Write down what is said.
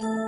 you.